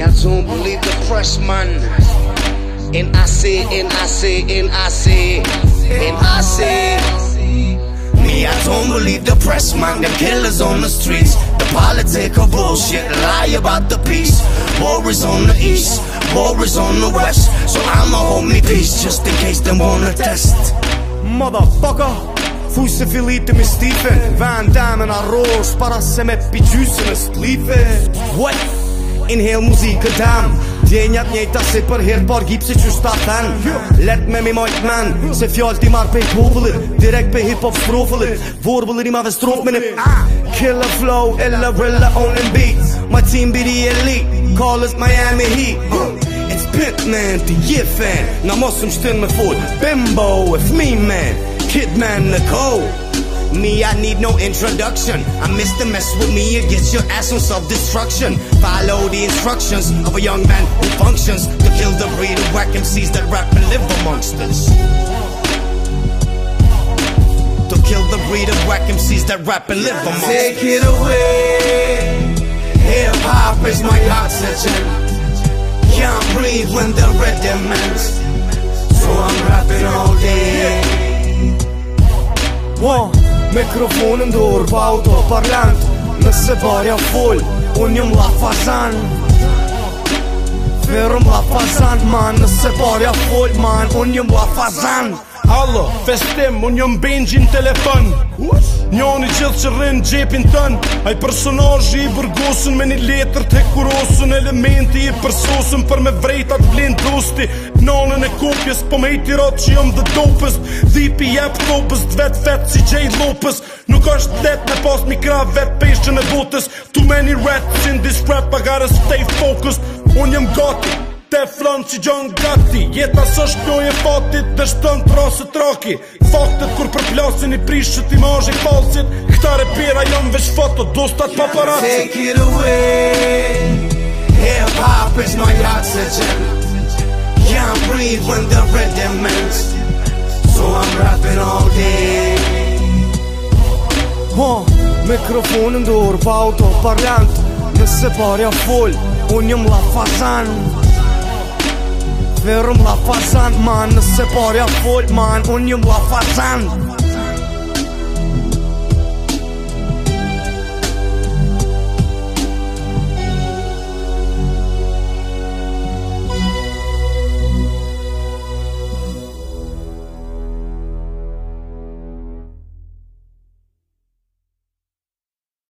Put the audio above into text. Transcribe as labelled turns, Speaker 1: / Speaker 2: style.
Speaker 1: Me, I don't believe the press, man. And I say, and I say, and I say, and I say. Me, I don't believe the press, man. Them killers on the streets. The political bullshit, lie about the peace. War is on the east, war is on the west. So I'ma hold me peace just in case them wanna test.
Speaker 2: Motherfucker Fuj se filliti me stife Van Damme në arrosh Para se me pigjysë në splife What? inheel muziek gedaan. Niet dat super syper her bor gipsi dan. Let me mi might man. Se die dimar pe povulur direct pe hip hop strofulur Vorbulur ima ve strof minip Killer flow illa rilla only beats My team be the elite. Call us Miami Heat. Uh, it's Pitman, the year fan. Namosum me voor. Bimbo, if me man. Kidman Nicole. Me, I need no introduction. I miss the mess with me, it gets your ass on self destruction. Follow the instructions of a young man who functions to kill the breed of whack MCs that rap and live amongst us. To kill the breed of whack MCs that rap and live amongst us.
Speaker 1: Take it away. Hip hop is my oxygen. Can't breathe when the rhythm ends. So I'm rapping all
Speaker 2: Mikrofonin dur pa autoparlant Nëse barja full, unë jëm la fazan. Verëm la fazan, man Nëse barja full, man Unë jëm la fazan.
Speaker 3: Allo, festim, unë jëm benjin telefon. Njoni gjithë që rrinë gjepin tën Aj personajë i burgosën me një letër të hekurosën Elementi i përsosën për me vrejtat vlen dosti Nanën e kopjes, po me i tirat që jëm dhe dopës. Dhipi jep topës, dvet vet si J Lopez Nuk është let me pas mikra vet peshën e botës. Too many rats in this rap, I gotta stay focused. Unë jëm gati, Teflon që gjon gati. Jeta së shpjoj e fatit Dhe shtën të rasë të raki. Faktet kur për plasin i prishët i mazh i falsit. Këta repera jam veç foto Dostat paparazzi.
Speaker 1: Take it away. Oxygen. Can't breathe when the rhythm ends. So I'm rapping all day.
Speaker 2: Ha, mikrofonin dur pa autoparlant Nëse barja full, unë jëm la fazan Verëm la fazan, man Nëse barja full, man Unë jëm la fazan